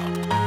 了。